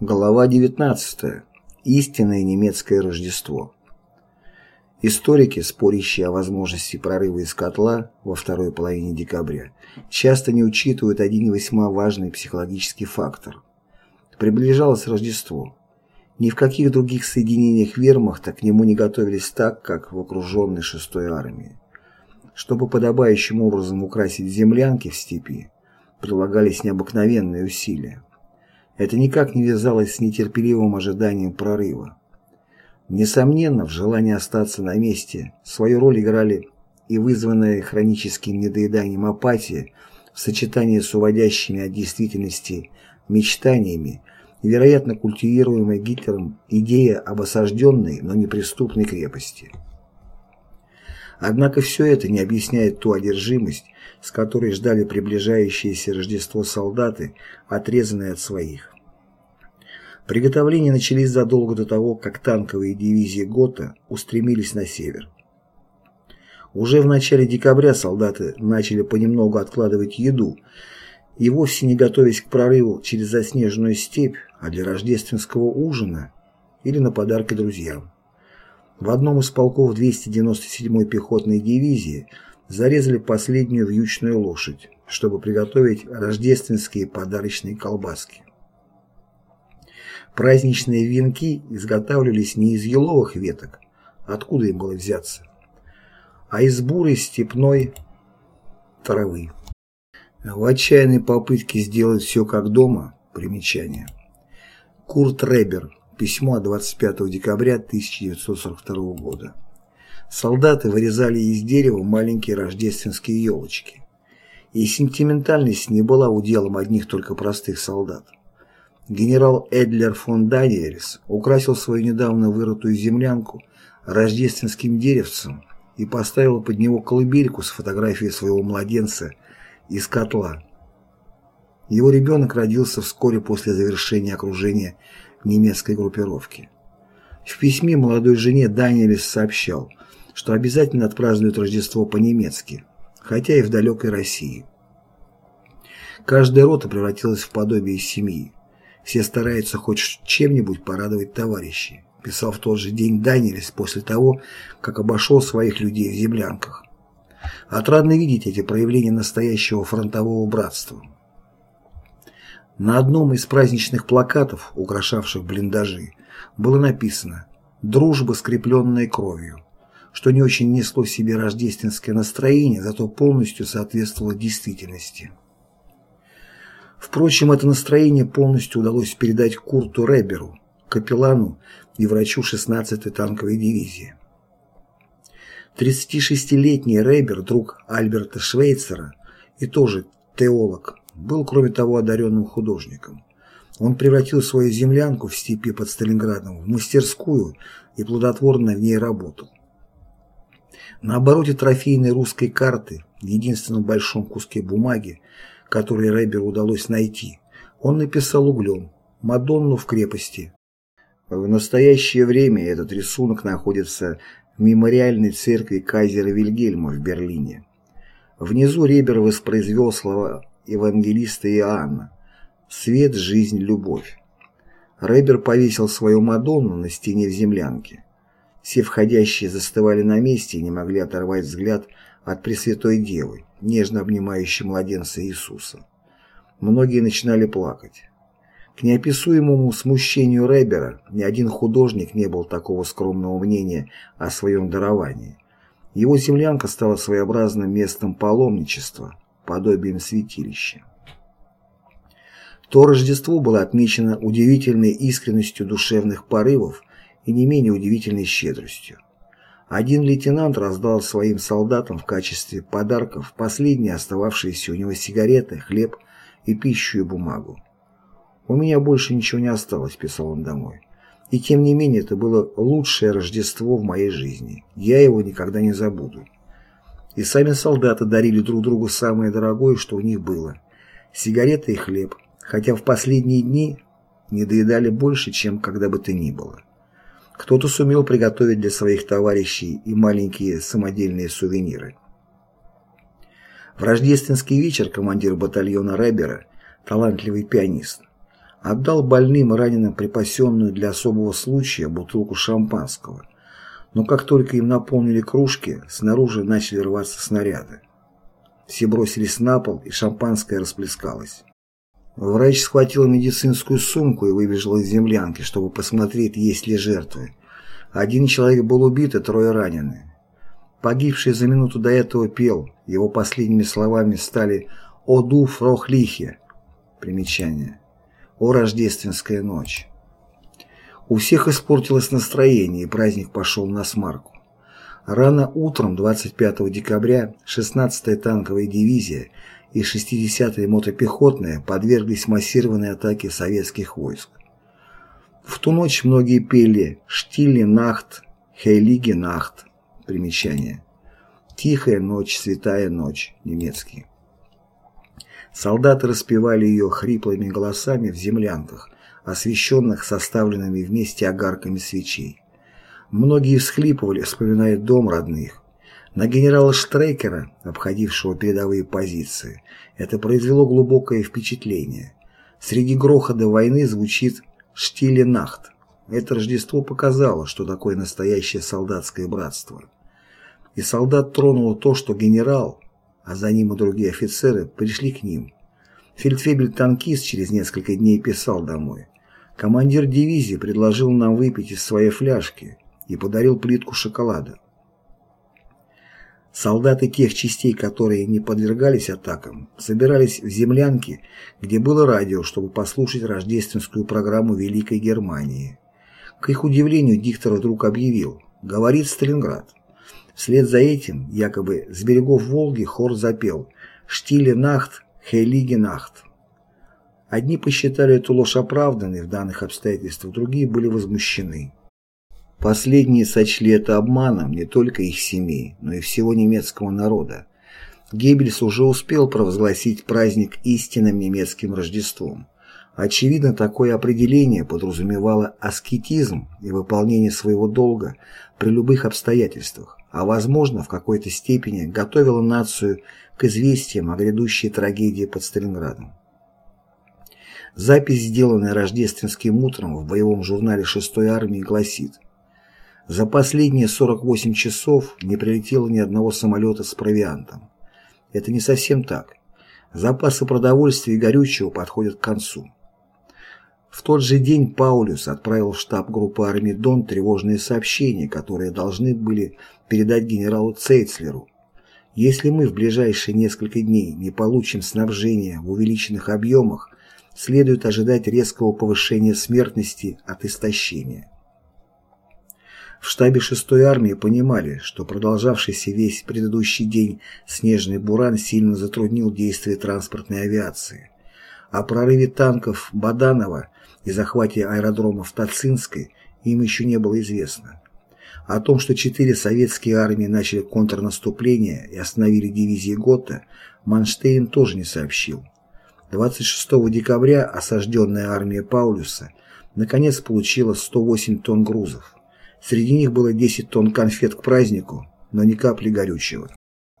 Глава 19. Истинное немецкое Рождество. Историки, спорящие о возможности прорыва из котла во второй половине декабря, часто не учитывают один весьма важный психологический фактор. Приближалось Рождество. Ни в каких других соединениях вермахта к нему не готовились так, как в окруженной шестой армии. Чтобы подобающим образом украсить землянки в степи, прилагались необыкновенные усилия. Это никак не вязалось с нетерпеливым ожиданием прорыва. Несомненно, в желании остаться на месте свою роль играли и вызванная хроническим недоеданием апатия в сочетании с уводящими от действительности мечтаниями и, вероятно, культивируемая Гитлером идея об осажденной, но неприступной крепости. Однако все это не объясняет ту одержимость, с которой ждали приближающееся Рождество солдаты, отрезанные от своих. Приготовления начались задолго до того, как танковые дивизии ГОТА устремились на север. Уже в начале декабря солдаты начали понемногу откладывать еду и вовсе не готовясь к прорыву через заснеженную степь, а для рождественского ужина или на подарки друзьям. В одном из полков 297-й пехотной дивизии зарезали последнюю вьючную лошадь, чтобы приготовить рождественские подарочные колбаски. Праздничные венки изготавливались не из еловых веток, откуда им было взяться, а из бурой степной травы. В отчаянной попытке сделать все как дома, примечание. Курт Ребер, Письмо 25 декабря 1942 года. Солдаты вырезали из дерева маленькие рождественские елочки. И сентиментальность не была уделом одних только простых солдат. Генерал Эдлер фон Даниэльс украсил свою недавно вырытую землянку рождественским деревцем и поставил под него колыбельку с фотографией своего младенца из котла. Его ребенок родился вскоре после завершения окружения немецкой группировки. В письме молодой жене Даниэлис сообщал, что обязательно отпразднует Рождество по-немецки, хотя и в далекой России. Каждая рота превратилась в подобие семьи. Все стараются хоть чем-нибудь порадовать товарищей, писал в тот же день Даниэлис после того, как обошел своих людей в землянках. Отрадно видеть эти проявления настоящего фронтового братства. На одном из праздничных плакатов, украшавших блиндажи, было написано «Дружба, скрепленная кровью», что не очень несло в себе рождественское настроение, зато полностью соответствовало действительности. Впрочем, это настроение полностью удалось передать Курту Реберу, капеллану и врачу 16-й танковой дивизии. 36-летний Ребер, друг Альберта Швейцера и тоже теолог, был, кроме того, одаренным художником. Он превратил свою землянку в степи под Сталинградом в мастерскую и плодотворно в ней работал. На обороте трофейной русской карты, единственном большом куске бумаги, который Реберу удалось найти, он написал углем «Мадонну в крепости». В настоящее время этот рисунок находится в мемориальной церкви кайзера Вильгельма в Берлине. Внизу Ребер воспроизвел слова евангелиста Иоанна «Свет, жизнь, любовь». Рэбер повесил свою Мадонну на стене в землянке. Все входящие застывали на месте и не могли оторвать взгляд от Пресвятой Девы, нежно обнимающей младенца Иисуса. Многие начинали плакать. К неописуемому смущению Рэбера ни один художник не был такого скромного мнения о своем даровании. Его землянка стала своеобразным местом паломничества – подобием святилища. То Рождество было отмечено удивительной искренностью душевных порывов и не менее удивительной щедростью. Один лейтенант раздал своим солдатам в качестве подарков последние остававшиеся у него сигареты, хлеб и пищу и бумагу. «У меня больше ничего не осталось», — писал он домой. «И тем не менее это было лучшее Рождество в моей жизни. Я его никогда не забуду». И сами солдаты дарили друг другу самое дорогое, что у них было – сигареты и хлеб, хотя в последние дни не доедали больше, чем когда бы то ни было. Кто-то сумел приготовить для своих товарищей и маленькие самодельные сувениры. В рождественский вечер командир батальона Ребера, талантливый пианист, отдал больным и раненым припасенную для особого случая бутылку шампанского. Но как только им наполнили кружки, снаружи начали рваться снаряды. Все бросились на пол, и шампанское расплескалось. Врач схватил медицинскую сумку и выбежал из землянки, чтобы посмотреть, есть ли жертвы. Один человек был убит, и трое ранены. Погибший за минуту до этого пел, его последними словами стали «О ду фрохлихе» примечание «О рождественская ночь». У всех испортилось настроение, и праздник пошел на смарку. Рано утром 25 декабря 16-я танковая дивизия и 60-я мотопехотная подверглись массированной атаке советских войск. В ту ночь многие пели «Штиле Нахт», «Хейлиге Нахт», примечание. «Тихая ночь, святая ночь», немецкий. Солдаты распевали ее хриплыми голосами в землянках, освещенных составленными вместе огарками свечей. Многие всхлипывали, вспоминая дом родных. На генерала Штрейкера, обходившего передовые позиции, это произвело глубокое впечатление. Среди грохота войны звучит «Штиле Нахт». Это Рождество показало, что такое настоящее солдатское братство. И солдат тронуло то, что генерал, а за ним и другие офицеры, пришли к ним. Фельдфебель-танкист через несколько дней писал домой. Командир дивизии предложил нам выпить из своей фляжки и подарил плитку шоколада. Солдаты тех частей, которые не подвергались атакам, собирались в землянке, где было радио, чтобы послушать рождественскую программу Великой Германии. К их удивлению, диктор вдруг объявил «Говорит Сталинград». Вслед за этим, якобы с берегов Волги, хор запел «Штиле Нахт, Хейлиге Нахт». Одни посчитали эту ложь оправданной в данных обстоятельствах, другие были возмущены. Последние сочли это обманом не только их семей, но и всего немецкого народа. Геббельс уже успел провозгласить праздник истинным немецким Рождеством. Очевидно, такое определение подразумевало аскетизм и выполнение своего долга при любых обстоятельствах, а возможно, в какой-то степени готовило нацию к известиям о грядущей трагедии под Сталинградом. Запись, сделанная рождественским утром в боевом журнале 6-й армии, гласит – за последние 48 часов не прилетело ни одного самолета с провиантом. Это не совсем так. Запасы продовольствия и горючего подходят к концу. В тот же день Паулюс отправил в штаб группы армии Дон тревожные сообщения, которые должны были передать генералу Цейцлеру. Если мы в ближайшие несколько дней не получим снабжение в увеличенных объемах, следует ожидать резкого повышения смертности от истощения. В штабе 6-й армии понимали, что продолжавшийся весь предыдущий день снежный буран сильно затруднил действия транспортной авиации. О прорыве танков Баданова и захвате аэродрома в Тацинской им еще не было известно. О том, что четыре советские армии начали контрнаступление и остановили дивизии Готта, Манштейн тоже не сообщил. 26 декабря осажденная армия Паулюса наконец получила 108 тонн грузов. Среди них было 10 тонн конфет к празднику, но ни капли горючего.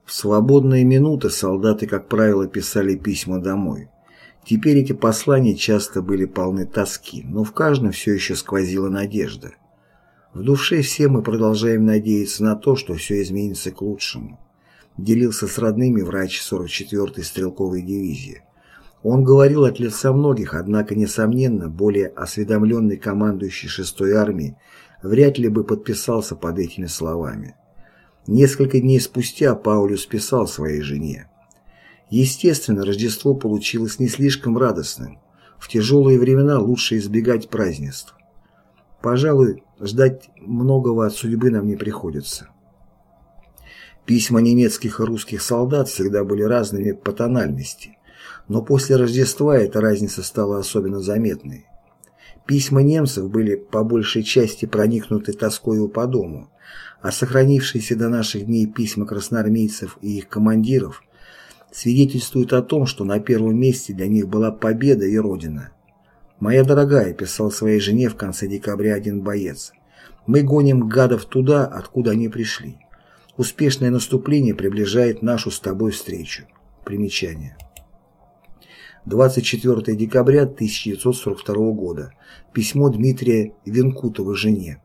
В свободные минуты солдаты, как правило, писали письма домой. Теперь эти послания часто были полны тоски, но в каждом все еще сквозила надежда. В душе все мы продолжаем надеяться на то, что все изменится к лучшему. Делился с родными врач 44-й стрелковой дивизии. Он говорил от лица многих, однако, несомненно, более осведомленный командующий 6-й армией вряд ли бы подписался под этими словами. Несколько дней спустя Паулюс писал своей жене. Естественно, Рождество получилось не слишком радостным. В тяжелые времена лучше избегать празднеств. Пожалуй, ждать многого от судьбы нам не приходится. Письма немецких и русских солдат всегда были разными по тональности, но после Рождества эта разница стала особенно заметной. Письма немцев были по большей части проникнуты тоскою по дому, а сохранившиеся до наших дней письма красноармейцев и их командиров свидетельствуют о том, что на первом месте для них была победа и Родина. «Моя дорогая», – писал своей жене в конце декабря один боец, – «мы гоним гадов туда, откуда они пришли. Успешное наступление приближает нашу с тобой встречу». Примечание. 24 декабря 1942 года. Письмо Дмитрия Венкутова жене.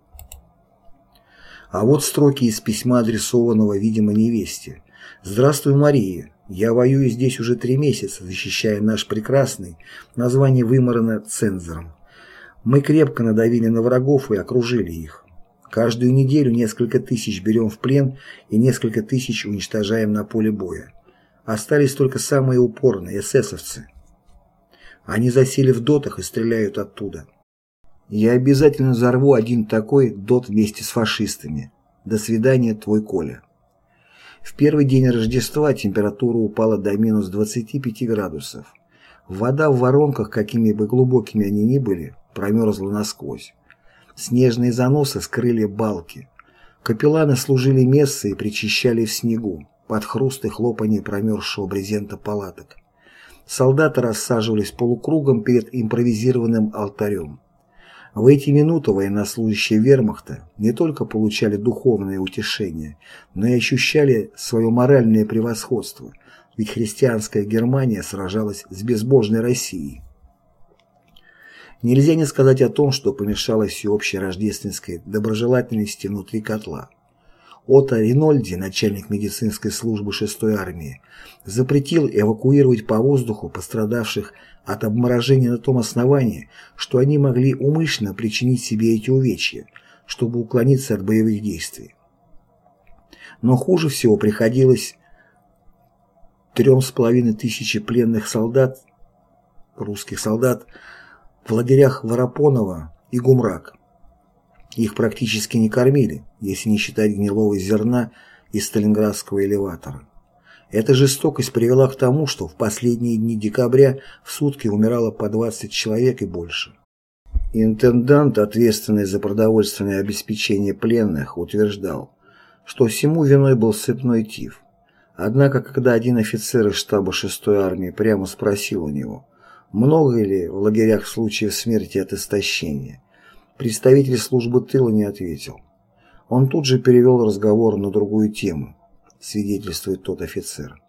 А вот строки из письма, адресованного, видимо, невесте. «Здравствуй, Мария. Я воюю здесь уже три месяца, защищая наш прекрасный, название выморано цензором. Мы крепко надавили на врагов и окружили их. Каждую неделю несколько тысяч берем в плен и несколько тысяч уничтожаем на поле боя. Остались только самые упорные эсэсовцы. Они засели в дотах и стреляют оттуда. Я обязательно взорву один такой дот вместе с фашистами. До свидания, твой Коля. В первый день Рождества температура упала до минус 25 градусов. Вода в воронках, какими бы глубокими они ни были, промерзла насквозь. Снежные заносы скрыли балки. Капелланы служили мессы и причищали в снегу, под хруст и хлопанье промерзшего брезента палаток. Солдаты рассаживались полукругом перед импровизированным алтарем. В эти минуты военнослужащие вермахта не только получали духовное утешение, но и ощущали свое моральное превосходство, ведь христианская Германия сражалась с безбожной Россией. Нельзя не сказать о том, что помешало всеобщей рождественской доброжелательности внутри котла. Отто Ринольди, начальник медицинской службы 6-й армии, запретил эвакуировать по воздуху пострадавших от обморожения на том основании, что они могли умышленно причинить себе эти увечья, чтобы уклониться от боевых действий. Но хуже всего приходилось трем с половиной тысячи пленных солдат, русских солдат, в лагерях Воропонова и Гумрак. Их практически не кормили, если не считать гнилого зерна из сталинградского элеватора. Эта жестокость привела к тому, что в последние дни декабря в сутки умирало по 20 человек и больше. Интендант, ответственный за продовольственное обеспечение пленных, утверждал, что всему виной был сыпной тиф. Однако, когда один офицер из штаба 6-й армии прямо спросил у него, много ли в лагерях случаев смерти от истощения, Представитель службы тыла не ответил. Он тут же перевел разговор на другую тему, свидетельствует тот офицер.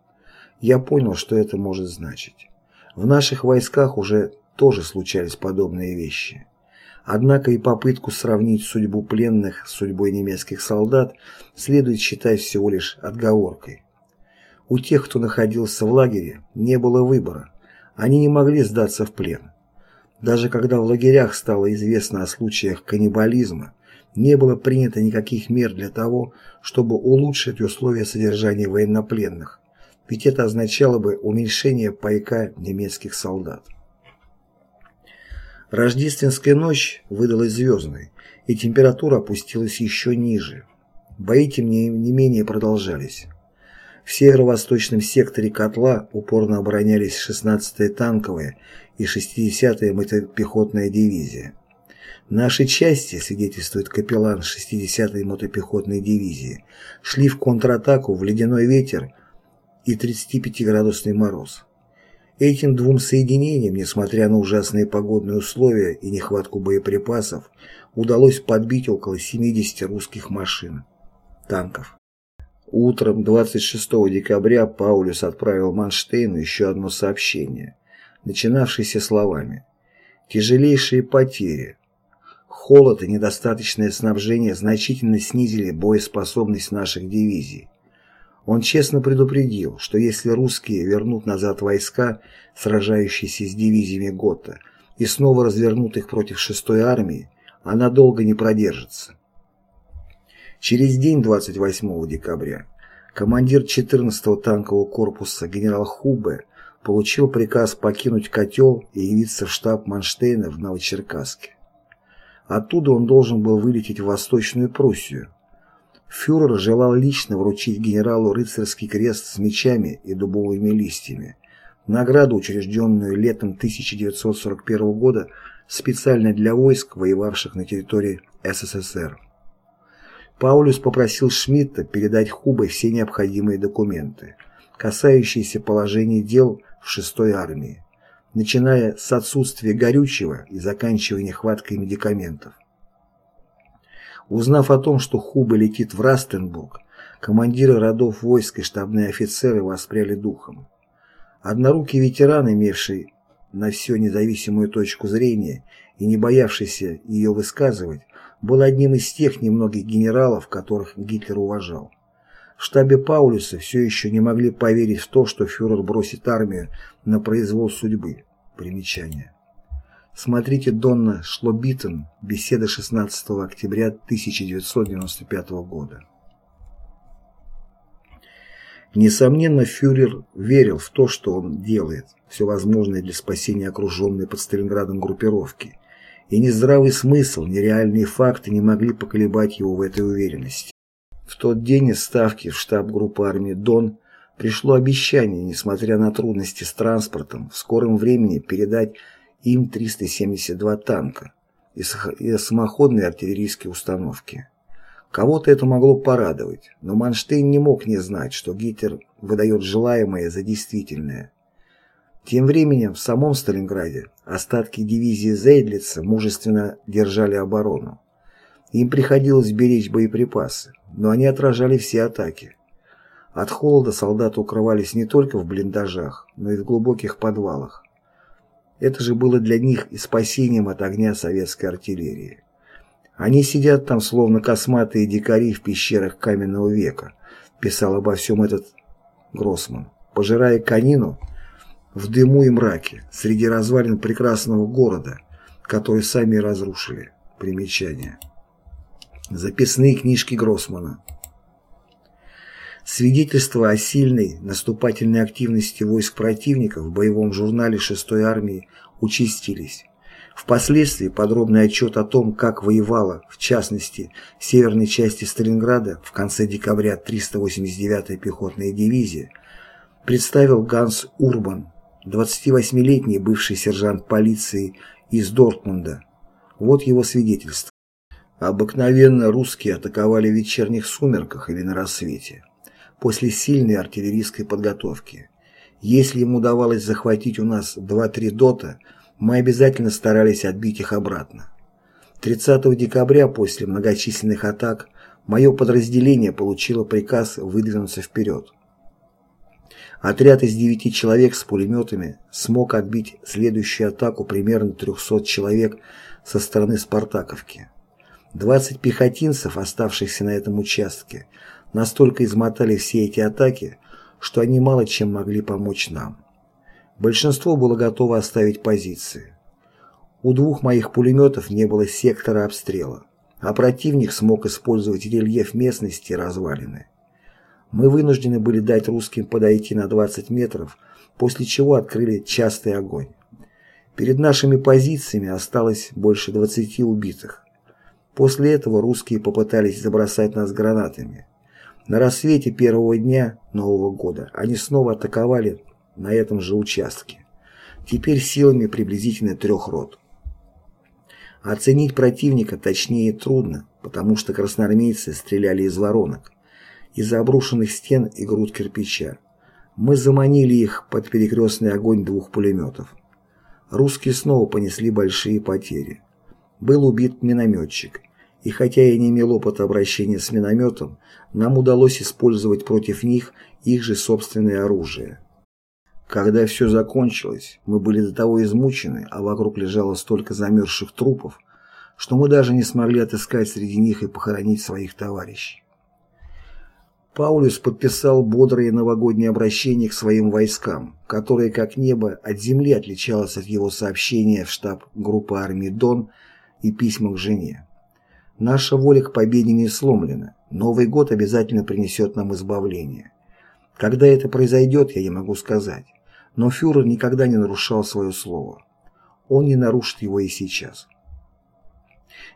Я понял, что это может значить. В наших войсках уже тоже случались подобные вещи. Однако и попытку сравнить судьбу пленных с судьбой немецких солдат следует считать всего лишь отговоркой. У тех, кто находился в лагере, не было выбора. Они не могли сдаться в плен. Даже когда в лагерях стало известно о случаях каннибализма, не было принято никаких мер для того, чтобы улучшить условия содержания военнопленных, ведь это означало бы уменьшение пайка немецких солдат. Рождественская ночь выдалась звездной, и температура опустилась еще ниже. Бои, тем не менее, продолжались. В северо-восточном секторе котла упорно оборонялись 16-я танковая и 60-я мотопехотная дивизия. Наши части, свидетельствует капеллан 60-й мотопехотной дивизии, шли в контратаку в ледяной ветер и 35-градусный мороз. Этим двум соединениям, несмотря на ужасные погодные условия и нехватку боеприпасов, удалось подбить около 70 русских машин, танков. Утром 26 декабря Паулюс отправил Манштейну еще одно сообщение, начинавшееся словами «Тяжелейшие потери. Холод и недостаточное снабжение значительно снизили боеспособность наших дивизий. Он честно предупредил, что если русские вернут назад войска, сражающиеся с дивизиями Готта, и снова развернут их против 6-й армии, она долго не продержится. Через день, 28 декабря, командир 14-го танкового корпуса генерал Хубе получил приказ покинуть котел и явиться в штаб Манштейна в Новочеркасске. Оттуда он должен был вылететь в Восточную Пруссию. Фюрер желал лично вручить генералу рыцарский крест с мечами и дубовыми листьями, награду, учрежденную летом 1941 года специально для войск, воевавших на территории СССР. Паулюс попросил Шмидта передать Хубе все необходимые документы, касающиеся положения дел в 6-й армии, начиная с отсутствия горючего и заканчивая нехваткой медикаментов. Узнав о том, что Хубе летит в Растенбург, командиры родов войск и штабные офицеры воспряли духом. Однорукий ветеран, имевший на все независимую точку зрения и не боявшийся ее высказывать, был одним из тех немногих генералов, которых Гитлер уважал. В штабе Паулюса все еще не могли поверить в то, что фюрер бросит армию на произвол судьбы. Примечание. Смотрите Донна Шлобитен, беседа 16 октября 1995 года. Несомненно, фюрер верил в то, что он делает, все возможное для спасения окруженной под Сталинградом группировки, и ни здравый смысл, ни реальные факты не могли поколебать его в этой уверенности. В тот день из Ставки в штаб группы армии «Дон» пришло обещание, несмотря на трудности с транспортом, в скором времени передать им 372 танка и самоходные артиллерийские установки. Кого-то это могло порадовать, но Манштейн не мог не знать, что Гитлер выдает желаемое за действительное. Тем временем в самом Сталинграде остатки дивизии Зейдлица мужественно держали оборону. Им приходилось беречь боеприпасы, но они отражали все атаки. От холода солдаты укрывались не только в блиндажах, но и в глубоких подвалах. Это же было для них и спасением от огня советской артиллерии. Они сидят там, словно косматые дикари в пещерах каменного века, писал обо всем этот Гроссман, пожирая конину в дыму и мраке, среди развалин прекрасного города, который сами разрушили. Примечание. Записные книжки Гроссмана. Свидетельства о сильной наступательной активности войск противника в боевом журнале 6-й армии участились. Впоследствии подробный отчет о том, как воевала, в частности, в северной части Сталинграда в конце декабря 389-я пехотная дивизия, представил Ганс Урбан, 28-летний бывший сержант полиции из Дортмунда. Вот его свидетельство. Обыкновенно русские атаковали в вечерних сумерках или на рассвете, после сильной артиллерийской подготовки. Если им удавалось захватить у нас 2-3 дота, мы обязательно старались отбить их обратно. 30 декабря после многочисленных атак мое подразделение получило приказ выдвинуться вперед. Отряд из девяти человек с пулеметами смог отбить следующую атаку примерно 300 человек со стороны Спартаковки. 20 пехотинцев, оставшихся на этом участке, настолько измотали все эти атаки, что они мало чем могли помочь нам. Большинство было готово оставить позиции. У двух моих пулеметов не было сектора обстрела, а противник смог использовать рельеф местности и развалины. Мы вынуждены были дать русским подойти на 20 метров, после чего открыли частый огонь. Перед нашими позициями осталось больше 20 убитых. После этого русские попытались забросать нас гранатами. На рассвете первого дня Нового года они снова атаковали на этом же участке. Теперь силами приблизительно трех рот. Оценить противника точнее трудно, потому что красноармейцы стреляли из воронок, из обрушенных стен и груд кирпича. Мы заманили их под перекрестный огонь двух пулеметов. Русские снова понесли большие потери. Был убит минометчик, и хотя я не имел опыта обращения с минометом, нам удалось использовать против них их же собственное оружие. Когда все закончилось, мы были до того измучены, а вокруг лежало столько замерзших трупов, что мы даже не смогли отыскать среди них и похоронить своих товарищей. Паулюс подписал бодрое новогоднее обращение к своим войскам, которое как небо от земли отличалось от его сообщения в штаб группы армии «Дон» и письма к жене. Наша воля к победе не сломлена. Новый год обязательно принесет нам избавление. Когда это произойдет, я не могу сказать. Но фюрер никогда не нарушал свое слово. Он не нарушит его и сейчас.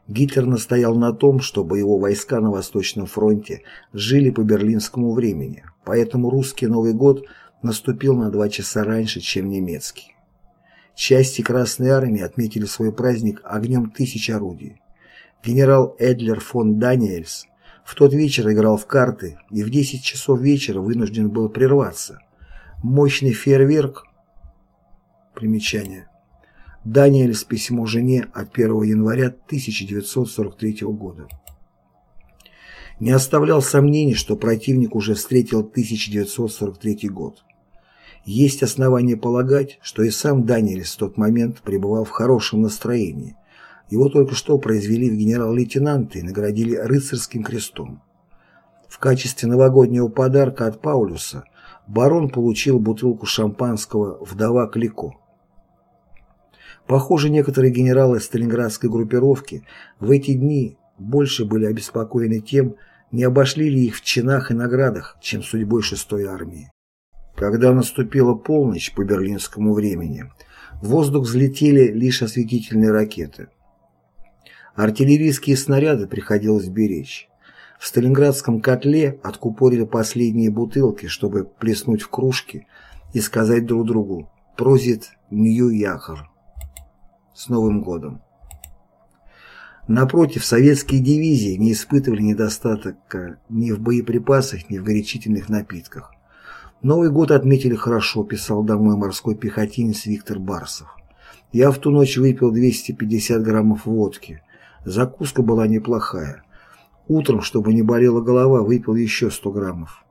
Гитлер настоял на том, чтобы его войска на Восточном фронте жили по берлинскому времени, поэтому русский Новый год наступил на два часа раньше, чем немецкий. Части Красной Армии отметили свой праздник огнем тысяч орудий. Генерал Эдлер фон Даниэльс в тот вечер играл в карты и в 10 часов вечера вынужден был прерваться. Мощный фейерверк. Примечание. Даниэльс письмо жене от 1 января 1943 года. Не оставлял сомнений, что противник уже встретил 1943 год. Есть основания полагать, что и сам Даниэльс в тот момент пребывал в хорошем настроении. Его только что произвели в генерал-лейтенанты и наградили рыцарским крестом. В качестве новогоднего подарка от Паулюса барон получил бутылку шампанского «Вдова Клико». Похоже, некоторые генералы сталинградской группировки в эти дни больше были обеспокоены тем, не обошли ли их в чинах и наградах, чем судьбой шестой армии. Когда наступила полночь по берлинскому времени, в воздух взлетели лишь осветительные ракеты. Артиллерийские снаряды приходилось беречь. В Сталинградском котле откупорили последние бутылки, чтобы плеснуть в кружки и сказать друг другу «Прозит Нью-Яхар». С Новым годом! Напротив, советские дивизии не испытывали недостатка ни в боеприпасах, ни в горячительных напитках. Новый год отметили хорошо, писал домой морской пехотинец Виктор Барсов. Я в ту ночь выпил 250 граммов водки. Закуска была неплохая. Утром, чтобы не болела голова, выпил еще 100 граммов.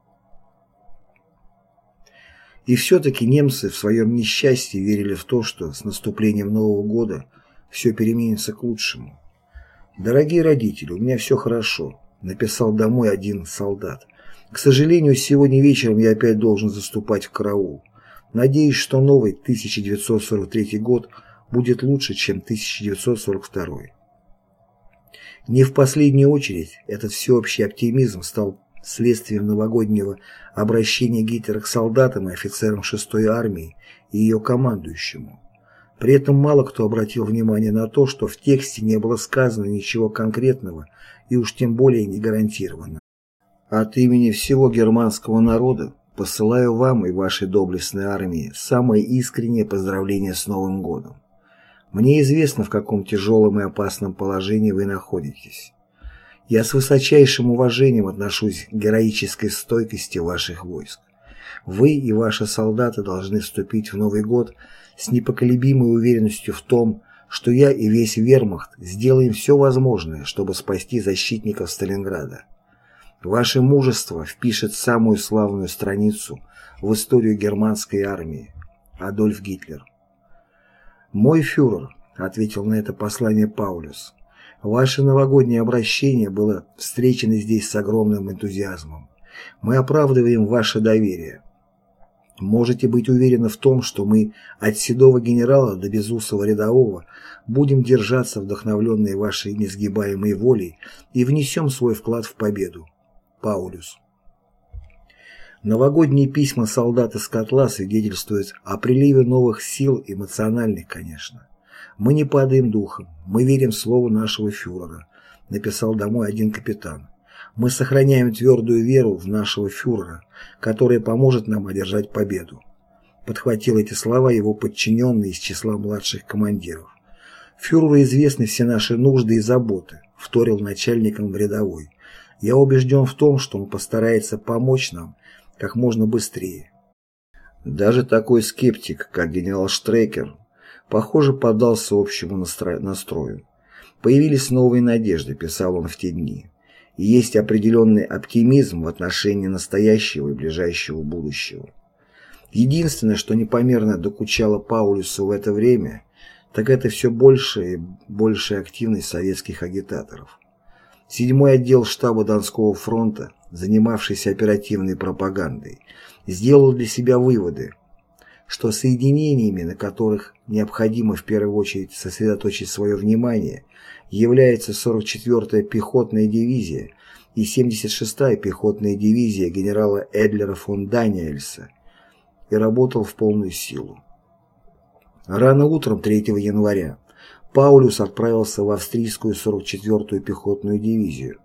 И все-таки немцы в своем несчастье верили в то, что с наступлением Нового года все переменится к лучшему. «Дорогие родители, у меня все хорошо», — написал домой один солдат. «К сожалению, сегодня вечером я опять должен заступать в караул. Надеюсь, что новый 1943 год будет лучше, чем 1942». Не в последнюю очередь этот всеобщий оптимизм стал следствием новогоднего обращения Гитлера к солдатам и офицерам 6-й армии и ее командующему. При этом мало кто обратил внимание на то, что в тексте не было сказано ничего конкретного и уж тем более не гарантированно. От имени всего германского народа посылаю вам и вашей доблестной армии самое искреннее поздравление с Новым годом. Мне известно, в каком тяжелом и опасном положении вы находитесь. Я с высочайшим уважением отношусь к героической стойкости ваших войск. Вы и ваши солдаты должны вступить в Новый год с непоколебимой уверенностью в том, что я и весь вермахт сделаем все возможное, чтобы спасти защитников Сталинграда. Ваше мужество впишет самую славную страницу в историю германской армии. Адольф Гитлер. «Мой фюрер», — ответил на это послание Паулюс, Ваше новогоднее обращение было встречено здесь с огромным энтузиазмом. Мы оправдываем ваше доверие. Можете быть уверены в том, что мы от седого генерала до безусого рядового будем держаться вдохновленные вашей несгибаемой волей и внесем свой вклад в победу. Паулюс. Новогодние письма солдат из котла свидетельствуют о приливе новых сил, эмоциональных, конечно. «Мы не падаем духом, мы верим слову нашего фюрера», написал домой один капитан. «Мы сохраняем твердую веру в нашего фюрера, которая поможет нам одержать победу». Подхватил эти слова его подчиненный из числа младших командиров. «Фюреру известны все наши нужды и заботы», вторил начальником рядовой. «Я убежден в том, что он постарается помочь нам как можно быстрее». Даже такой скептик, как генерал Штрейкер, похоже, поддался общему настрою. Появились новые надежды, писал он в те дни. И есть определенный оптимизм в отношении настоящего и ближайшего будущего. Единственное, что непомерно докучало Паулюсу в это время, так это все больше и большая активность советских агитаторов. Седьмой отдел штаба Донского фронта, занимавшийся оперативной пропагандой, сделал для себя выводы, что соединениями, на которых необходимо в первую очередь сосредоточить свое внимание, является 44-я пехотная дивизия и 76-я пехотная дивизия генерала Эдлера фон Даниэльса и работал в полную силу. Рано утром 3 января Паулюс отправился в австрийскую 44-ю пехотную дивизию.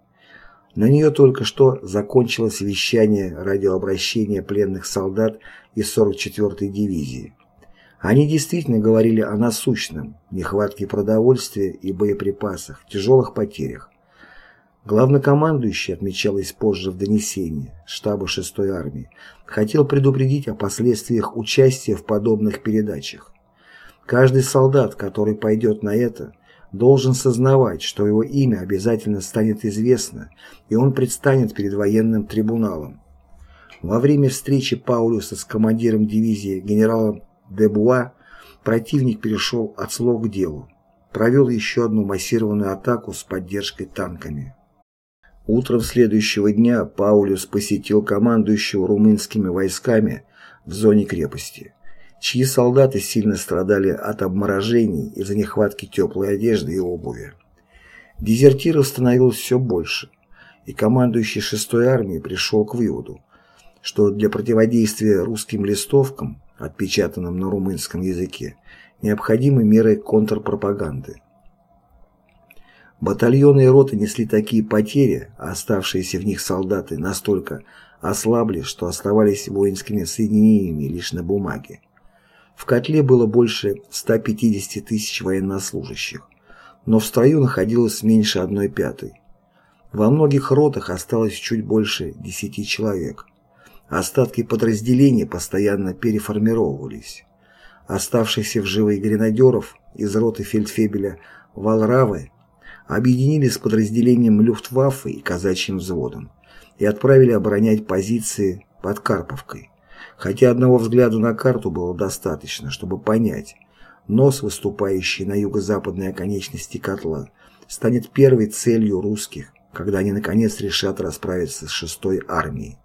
На нее только что закончилось вещание радиообращения пленных солдат из 44-й дивизии. Они действительно говорили о насущном, нехватке продовольствия и боеприпасах, тяжелых потерях. Главнокомандующий, отмечалось позже в донесении штаба 6-й армии, хотел предупредить о последствиях участия в подобных передачах. Каждый солдат, который пойдет на это, должен сознавать, что его имя обязательно станет известно, и он предстанет перед военным трибуналом. Во время встречи Паулюса с командиром дивизии генералом Дебуа противник перешел от слов к делу. Провел еще одну массированную атаку с поддержкой танками. Утром следующего дня Паулюс посетил командующего румынскими войсками в зоне крепости, чьи солдаты сильно страдали от обморожений из-за нехватки теплой одежды и обуви. Дезертиров становилось все больше, и командующий 6-й армией пришел к выводу, что для противодействия русским листовкам, отпечатанным на румынском языке, необходимы меры контрпропаганды. Батальоны и роты несли такие потери, а оставшиеся в них солдаты настолько ослабли, что оставались воинскими соединениями лишь на бумаге. В котле было больше 150 тысяч военнослужащих, но в строю находилось меньше одной пятой. Во многих ротах осталось чуть больше 10 человек. Остатки подразделений постоянно переформировывались. Оставшихся в живых гренадеров из роты фельдфебеля Валравы объединили с подразделением Люфтваффе и казачьим взводом и отправили оборонять позиции под Карповкой. Хотя одного взгляда на карту было достаточно, чтобы понять, нос, выступающий на юго-западной оконечности котла, станет первой целью русских, когда они наконец решат расправиться с шестой армией.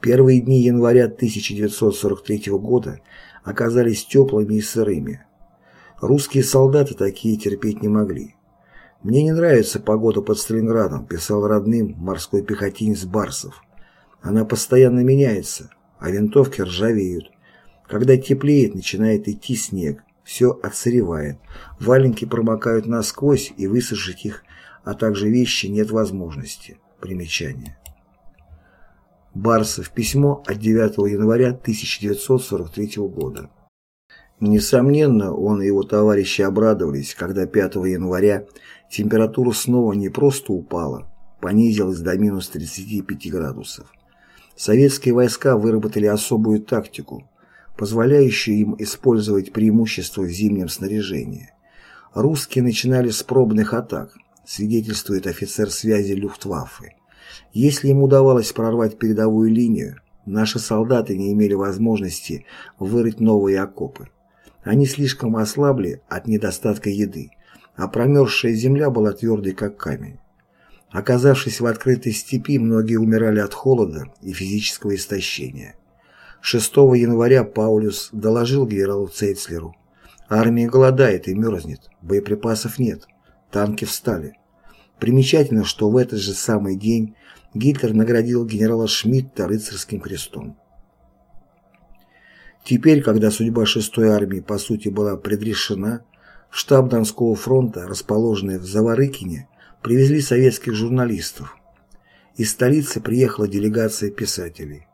Первые дни января 1943 года оказались теплыми и сырыми. Русские солдаты такие терпеть не могли. «Мне не нравится погода под Сталинградом», писал родным морской пехотинец Барсов. «Она постоянно меняется, а винтовки ржавеют. Когда теплеет, начинает идти снег, все отсыревает, валенки промокают насквозь и высушить их, а также вещи нет возможности». Примечание. Барсов. Письмо от 9 января 1943 года. Несомненно, он и его товарищи обрадовались, когда 5 января температура снова не просто упала, понизилась до минус 35 градусов. Советские войска выработали особую тактику, позволяющую им использовать преимущество в зимнем снаряжении. Русские начинали с пробных атак, свидетельствует офицер связи Люфтваффе. Если им удавалось прорвать передовую линию, наши солдаты не имели возможности вырыть новые окопы. Они слишком ослабли от недостатка еды, а промерзшая земля была твердой, как камень. Оказавшись в открытой степи, многие умирали от холода и физического истощения. 6 января Паулюс доложил генералу Цейцлеру. Армия голодает и мерзнет, боеприпасов нет, танки встали. Примечательно, что в этот же самый день Гитлер наградил генерала Шмидта рыцарским крестом. Теперь, когда судьба 6-й армии по сути была предрешена, штаб Донского фронта, расположенный в Заварыкине, привезли советских журналистов. Из столицы приехала делегация писателей.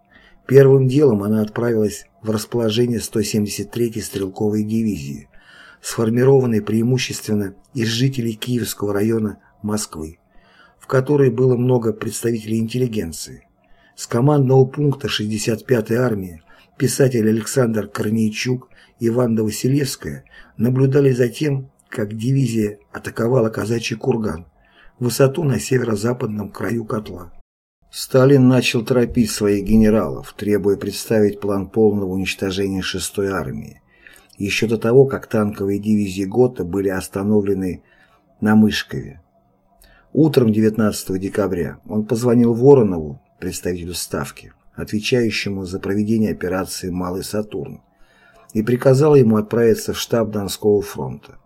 Первым делом она отправилась в расположение 173-й стрелковой дивизии, сформированной преимущественно из жителей Киевского района Москвы в которой было много представителей интеллигенции. С командного пункта 65-й армии писатель Александр Корнейчук и Ванда Василевская наблюдали за тем, как дивизия атаковала казачий курган, высоту на северо-западном краю котла. Сталин начал торопить своих генералов, требуя представить план полного уничтожения 6-й армии, еще до того, как танковые дивизии ГОТА были остановлены на Мышкове. Утром 19 декабря он позвонил Воронову, представителю Ставки, отвечающему за проведение операции «Малый Сатурн», и приказал ему отправиться в штаб Донского фронта.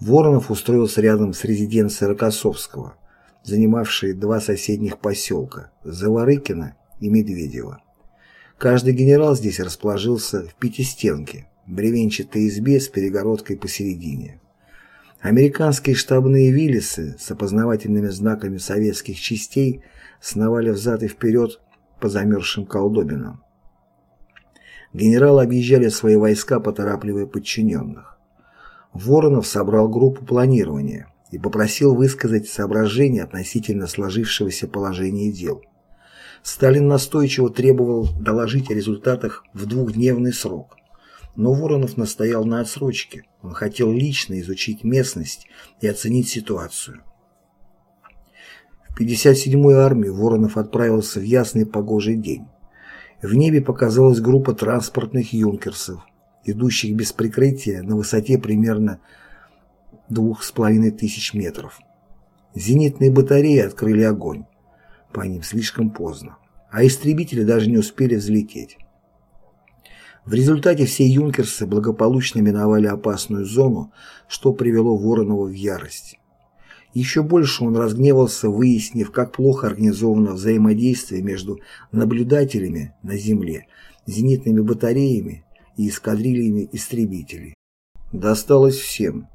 Воронов устроился рядом с резиденцией Рокоссовского, занимавшей два соседних поселка – Заворыкино и Медведево. Каждый генерал здесь расположился в пятистенке, бревенчатой избе с перегородкой посередине. Американские штабные Виллисы с опознавательными знаками советских частей сновали взад и вперед по замерзшим колдобинам. Генералы объезжали свои войска, поторапливая подчиненных. Воронов собрал группу планирования и попросил высказать соображения относительно сложившегося положения дел. Сталин настойчиво требовал доложить о результатах в двухдневный срок. Но Воронов настоял на отсрочке. Он хотел лично изучить местность и оценить ситуацию. В 57-ю армию Воронов отправился в ясный погожий день. В небе показалась группа транспортных юнкерсов, идущих без прикрытия на высоте примерно двух с половиной тысяч метров. Зенитные батареи открыли огонь. По ним слишком поздно, а истребители даже не успели взлететь. В результате все юнкерсы благополучно миновали опасную зону, что привело Воронова в ярость. Еще больше он разгневался, выяснив, как плохо организовано взаимодействие между наблюдателями на Земле, зенитными батареями и эскадрильями истребителей. Досталось всем.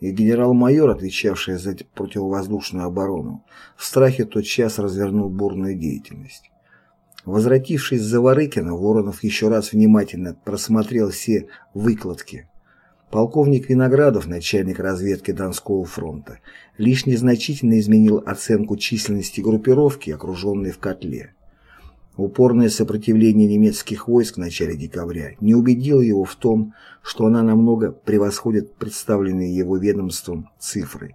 И генерал-майор, отвечавший за противовоздушную оборону, в страхе тотчас развернул бурную деятельность. Возвратившись за Ворыкина, Воронов еще раз внимательно просмотрел все выкладки. Полковник Виноградов, начальник разведки Донского фронта, лишь незначительно изменил оценку численности группировки, окруженной в котле. Упорное сопротивление немецких войск в начале декабря не убедило его в том, что она намного превосходит представленные его ведомством цифры.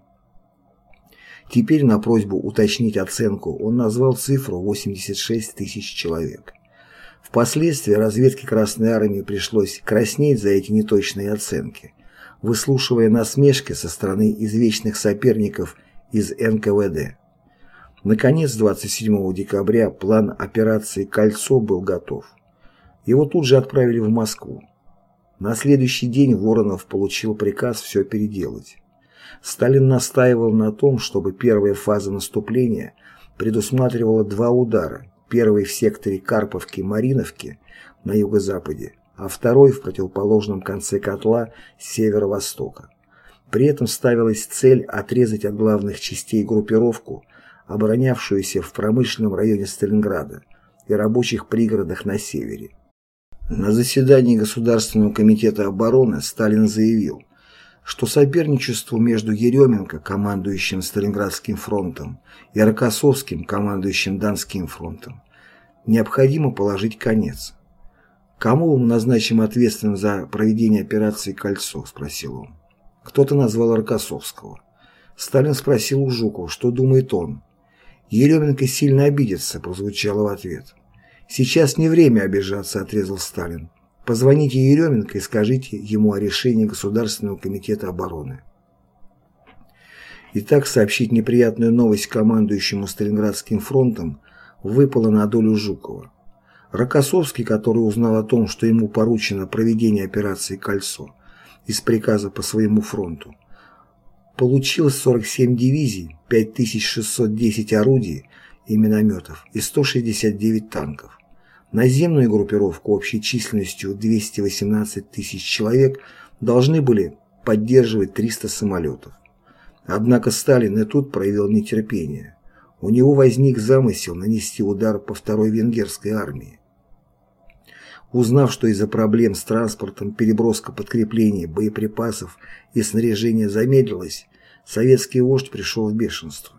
Теперь на просьбу уточнить оценку он назвал цифру 86 тысяч человек. Впоследствии разведке Красной Армии пришлось краснеть за эти неточные оценки, выслушивая насмешки со стороны извечных соперников из НКВД. Наконец, 27 декабря план операции «Кольцо» был готов. Его тут же отправили в Москву. На следующий день Воронов получил приказ все переделать. Сталин настаивал на том, чтобы первая фаза наступления предусматривала два удара, первый в секторе Карповки-Мариновки на юго-западе, а второй в противоположном конце котла северо-востока. При этом ставилась цель отрезать от главных частей группировку, оборонявшуюся в промышленном районе Сталинграда и рабочих пригородах на севере. На заседании Государственного комитета обороны Сталин заявил, что соперничеству между Еременко, командующим Сталинградским фронтом, и Рокоссовским, командующим Донским фронтом, необходимо положить конец. «Кому мы назначим ответственным за проведение операции «Кольцо»?» – спросил он. Кто-то назвал Рокоссовского. Сталин спросил у Жукова, что думает он. «Еременко сильно обидится», – прозвучало в ответ. «Сейчас не время обижаться», – отрезал Сталин. Позвоните Еременко и скажите ему о решении Государственного комитета обороны. Итак, сообщить неприятную новость командующему Сталинградским фронтом выпало на долю Жукова. Рокоссовский, который узнал о том, что ему поручено проведение операции «Кольцо» из приказа по своему фронту, получил 47 дивизий, 5610 орудий и минометов и 169 танков. Наземную группировку общей численностью 218 тысяч человек должны были поддерживать 300 самолетов. Однако Сталин и тут проявил нетерпение. У него возник замысел нанести удар по второй венгерской армии. Узнав, что из-за проблем с транспортом переброска подкреплений, боеприпасов и снаряжения замедлилась, советский вождь пришел в бешенство.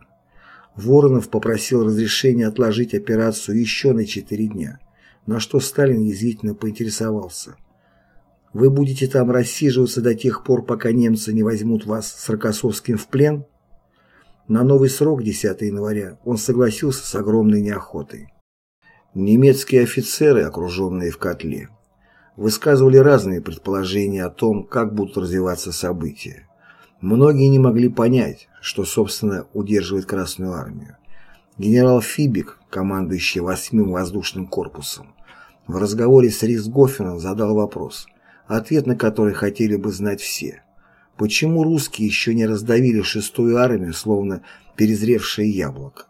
Воронов попросил разрешения отложить операцию еще на четыре дня на что Сталин язвительно поинтересовался. «Вы будете там рассиживаться до тех пор, пока немцы не возьмут вас с Рокоссовским в плен?» На новый срок, 10 января, он согласился с огромной неохотой. Немецкие офицеры, окруженные в котле, высказывали разные предположения о том, как будут развиваться события. Многие не могли понять, что, собственно, удерживает Красную Армию. Генерал Фибик, командующий восьмым воздушным корпусом, в разговоре с Рисгофеном задал вопрос, ответ на который хотели бы знать все. Почему русские еще не раздавили шестую армию, словно перезревшее яблоко?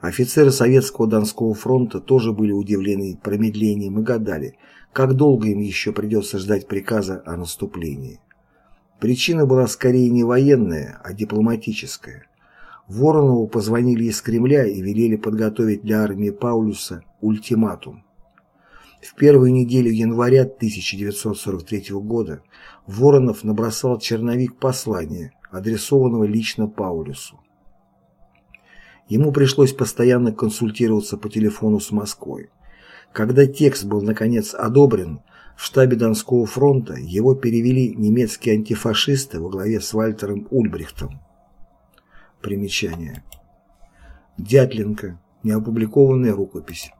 Офицеры Советского Донского фронта тоже были удивлены промедлением и гадали, как долго им еще придется ждать приказа о наступлении. Причина была скорее не военная, а дипломатическая. Воронову позвонили из Кремля и велели подготовить для армии Паулюса ультиматум. В первую неделю января 1943 года Воронов набросал черновик послания, адресованного лично Паулюсу. Ему пришлось постоянно консультироваться по телефону с Москвой. Когда текст был наконец одобрен, в штабе Донского фронта его перевели немецкие антифашисты во главе с Вальтером Ульбрихтом. Примечание. Дятленко. Неопубликованная рукопись.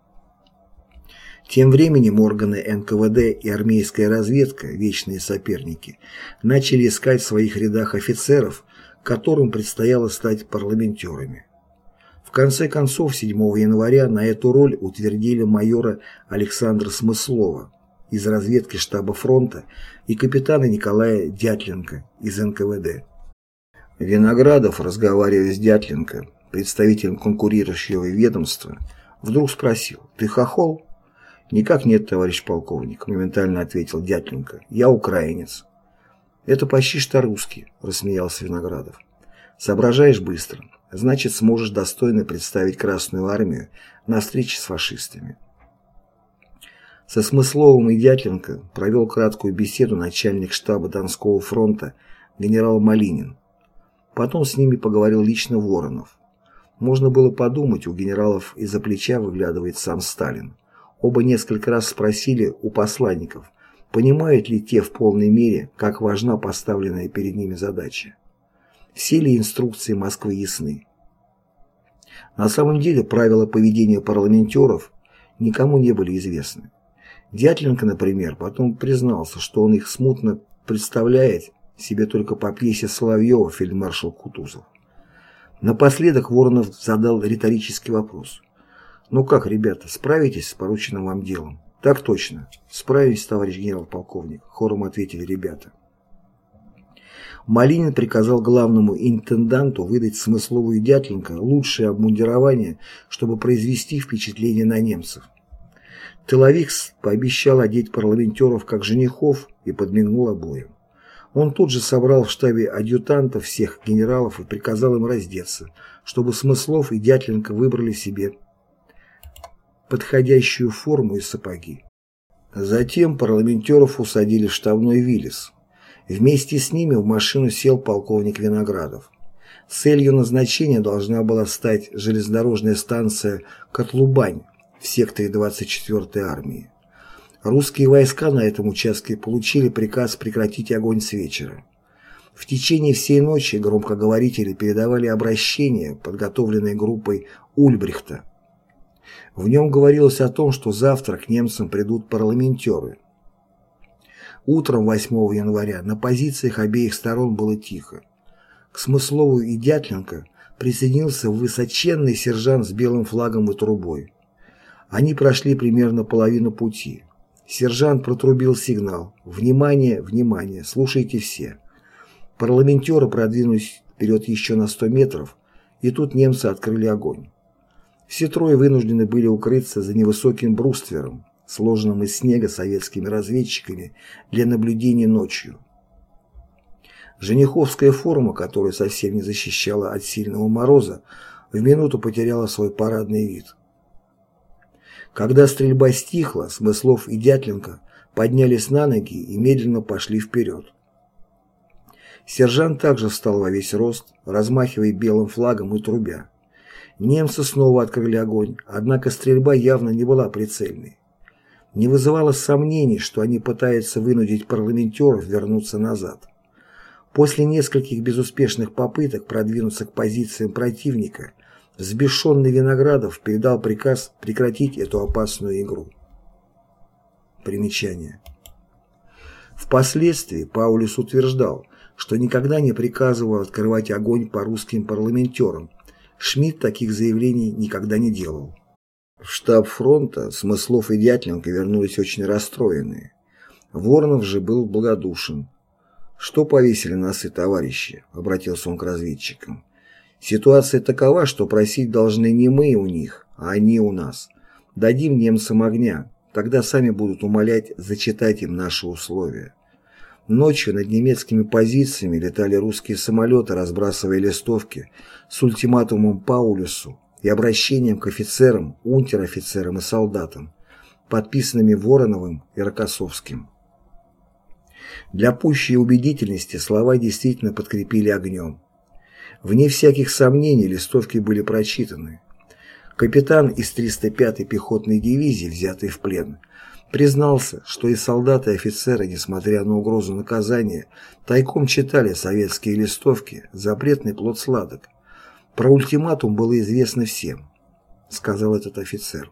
Тем временем органы НКВД и армейская разведка, вечные соперники, начали искать в своих рядах офицеров, которым предстояло стать парламентерами. В конце концов, 7 января на эту роль утвердили майора Александра Смыслова из разведки штаба фронта и капитана Николая Дятленко из НКВД. Виноградов, разговаривая с Дятленко, представителем конкурирующего ведомства, вдруг спросил «Ты хохол?» «Никак нет, товарищ полковник», — моментально ответил Дятленко. «Я украинец». «Это почти что русский», — рассмеялся Виноградов. «Соображаешь быстро. Значит, сможешь достойно представить Красную Армию на встрече с фашистами». Со Смысловым и Дятленко провел краткую беседу начальник штаба Донского фронта генерал Малинин. Потом с ними поговорил лично Воронов. Можно было подумать, у генералов из-за плеча выглядывает сам Сталин. Оба несколько раз спросили у посланников, понимают ли те в полной мере, как важна поставленная перед ними задача. Все ли инструкции Москвы ясны? На самом деле правила поведения парламентеров никому не были известны. Дятленко, например, потом признался, что он их смутно представляет себе только по пьесе Соловьева фельдмаршал Кутузов. Напоследок Воронов задал риторический вопрос. «Ну как, ребята, справитесь с порученным вам делом?» «Так точно. Справитесь, товарищ генерал-полковник», — хором ответили ребята. Малинин приказал главному интенданту выдать смысловую Дятленко лучшее обмундирование, чтобы произвести впечатление на немцев. Тыловик пообещал одеть парламентеров как женихов и подмигнул обоим. Он тут же собрал в штабе адъютантов всех генералов и приказал им раздеться, чтобы Смыслов и Дятленко выбрали себе подходящую форму и сапоги. Затем парламентеров усадили в штабной Виллис. Вместе с ними в машину сел полковник Виноградов. Целью назначения должна была стать железнодорожная станция Котлубань в секторе 24-й армии. Русские войска на этом участке получили приказ прекратить огонь с вечера. В течение всей ночи громкоговорители передавали обращение, подготовленное группой Ульбрихта. В нем говорилось о том, что завтра к немцам придут парламентеры. Утром 8 января на позициях обеих сторон было тихо. К Смыслову и Дятленко присоединился высоченный сержант с белым флагом и трубой. Они прошли примерно половину пути. Сержант протрубил сигнал. «Внимание, внимание, слушайте все». Парламентеры продвинулись вперед еще на 100 метров, и тут немцы открыли огонь. Все трое вынуждены были укрыться за невысоким бруствером, сложенным из снега советскими разведчиками для наблюдения ночью. Жениховская форма, которая совсем не защищала от сильного мороза, в минуту потеряла свой парадный вид. Когда стрельба стихла, Смыслов и Дятленко поднялись на ноги и медленно пошли вперед. Сержант также встал во весь рост, размахивая белым флагом и трубя. Немцы снова открыли огонь, однако стрельба явно не была прицельной. Не вызывало сомнений, что они пытаются вынудить парламентеров вернуться назад. После нескольких безуспешных попыток продвинуться к позициям противника, взбешенный Виноградов передал приказ прекратить эту опасную игру. Примечание. Впоследствии Паулюс утверждал, что никогда не приказывал открывать огонь по русским парламентерам, Шмидт таких заявлений никогда не делал. В штаб фронта Смыслов и Дятленко вернулись очень расстроенные. Воронов же был благодушен. «Что повесили носы, товарищи?» — обратился он к разведчикам. «Ситуация такова, что просить должны не мы у них, а они у нас. Дадим немцам огня, тогда сами будут умолять зачитать им наши условия». Ночью над немецкими позициями летали русские самолеты, разбрасывая листовки с ультиматумом Паулюсу и обращением к офицерам, унтер-офицерам и солдатам, подписанными Вороновым и Рокоссовским. Для пущей убедительности слова действительно подкрепили огнем. Вне всяких сомнений листовки были прочитаны. Капитан из 305-й пехотной дивизии, взятый в плен, признался, что и солдаты, и офицеры, несмотря на угрозу наказания, тайком читали советские листовки «Запретный плод сладок». Про ультиматум было известно всем, сказал этот офицер.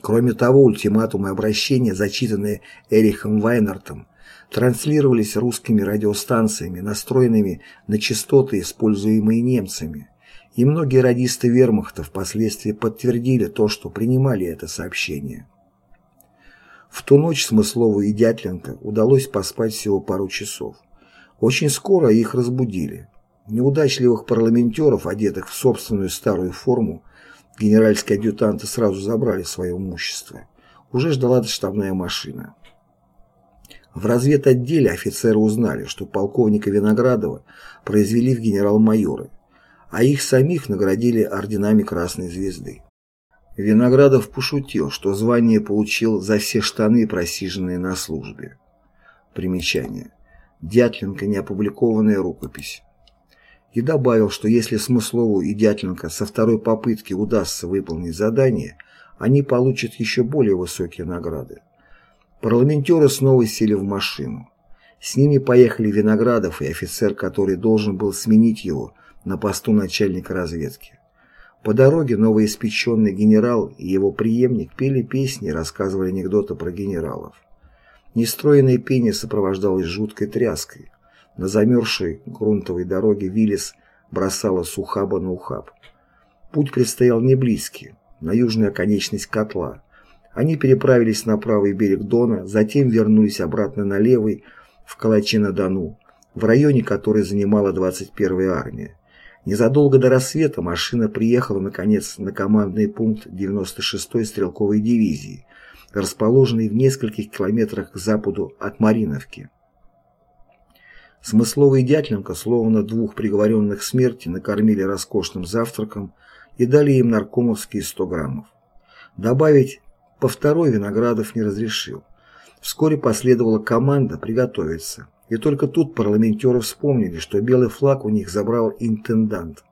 Кроме того, ультиматумы и обращения, зачитанные Эрихом Вайнартом, транслировались русскими радиостанциями, настроенными на частоты, используемые немцами, и многие радисты вермахта впоследствии подтвердили то, что принимали это сообщение. В ту ночь Смыслову и Дятленко удалось поспать всего пару часов. Очень скоро их разбудили. Неудачливых парламентеров, одетых в собственную старую форму, генеральские адъютанты сразу забрали свое имущество. Уже ждала штабная машина. В разведотделе офицеры узнали, что полковника Виноградова произвели в генерал-майоры, а их самих наградили орденами Красной Звезды. Виноградов пошутил, что звание получил за все штаны, просиженные на службе. Примечание. Дятленко неопубликованная рукопись. И добавил, что если Смыслову и Дятленко со второй попытки удастся выполнить задание, они получат еще более высокие награды. Парламентеры снова сели в машину. С ними поехали Виноградов и офицер, который должен был сменить его на посту начальника разведки. По дороге новоиспеченный генерал и его преемник пели песни и рассказывали анекдоты про генералов. Нестроенное пение сопровождалось жуткой тряской. На замерзшей грунтовой дороге Виллис бросала с ухаба на ухаб. Путь предстоял не близкий, на южную оконечность котла. Они переправились на правый берег Дона, затем вернулись обратно на левый, в Калачи-на-Дону, в районе который занимала 21-я армия. Незадолго до рассвета машина приехала, наконец, на командный пункт 96-й стрелковой дивизии, расположенный в нескольких километрах к западу от Мариновки. Смысловый Дятленко, словно двух приговоренных к смерти, накормили роскошным завтраком и дали им наркомовские 100 граммов. Добавить по второй Виноградов не разрешил. Вскоре последовала команда приготовиться. И только тут парламентеры вспомнили, что белый флаг у них забрал интендант.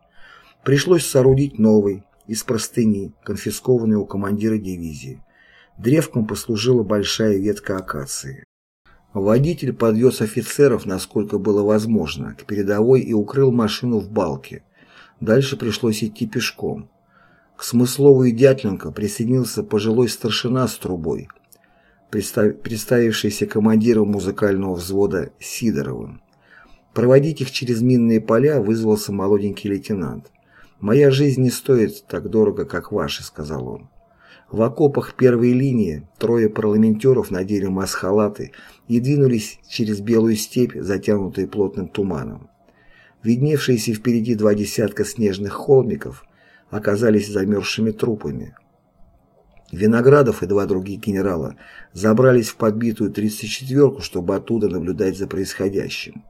Пришлось соорудить новый, из простыни, конфискованный у командира дивизии. Древком послужила большая ветка акации. Водитель подвез офицеров, насколько было возможно, к передовой и укрыл машину в балке. Дальше пришлось идти пешком. К Смыслову и Дятленко присоединился пожилой старшина с трубой, представившийся командиром музыкального взвода Сидоровым. Проводить их через минные поля вызвался молоденький лейтенант. «Моя жизнь не стоит так дорого, как ваша», — сказал он. В окопах первой линии трое парламентеров надели масхалаты и двинулись через белую степь, затянутую плотным туманом. Видневшиеся впереди два десятка снежных холмиков оказались замерзшими трупами. Виноградов и два других генерала забрались в подбитую 34-ку, чтобы оттуда наблюдать за происходящим.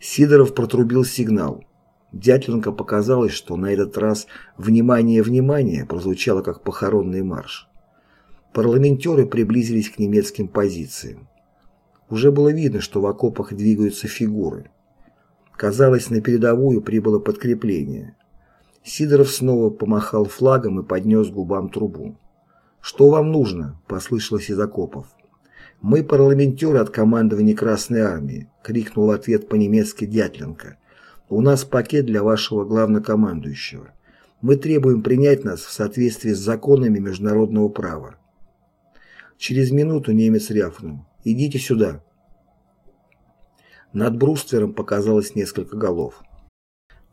Сидоров протрубил сигнал. Дятленко показалось, что на этот раз «Внимание, внимание!» прозвучало как похоронный марш. Парламентеры приблизились к немецким позициям. Уже было видно, что в окопах двигаются фигуры. Казалось, на передовую прибыло подкрепление. Сидоров снова помахал флагом и поднес губам трубу. «Что вам нужно?» – послышалось из окопов. «Мы парламентеры от командования Красной Армии», – крикнул в ответ по-немецки Дятленко. «У нас пакет для вашего главнокомандующего. Мы требуем принять нас в соответствии с законами международного права». Через минуту немец рявкнул. «Идите сюда». Над бруствером показалось несколько голов.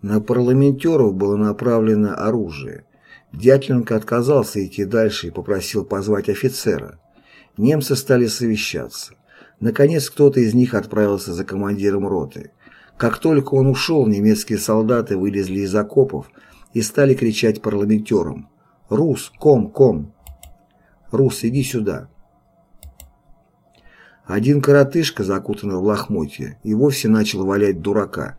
На парламентеров было направлено оружие. Дятленко отказался идти дальше и попросил позвать офицера. Немцы стали совещаться. Наконец кто-то из них отправился за командиром роты. Как только он ушел, немецкие солдаты вылезли из окопов и стали кричать парламентерам «Рус, ком, ком!» «Рус, иди сюда!» Один коротышка, закутанный в лохмотье, и вовсе начал валять дурака.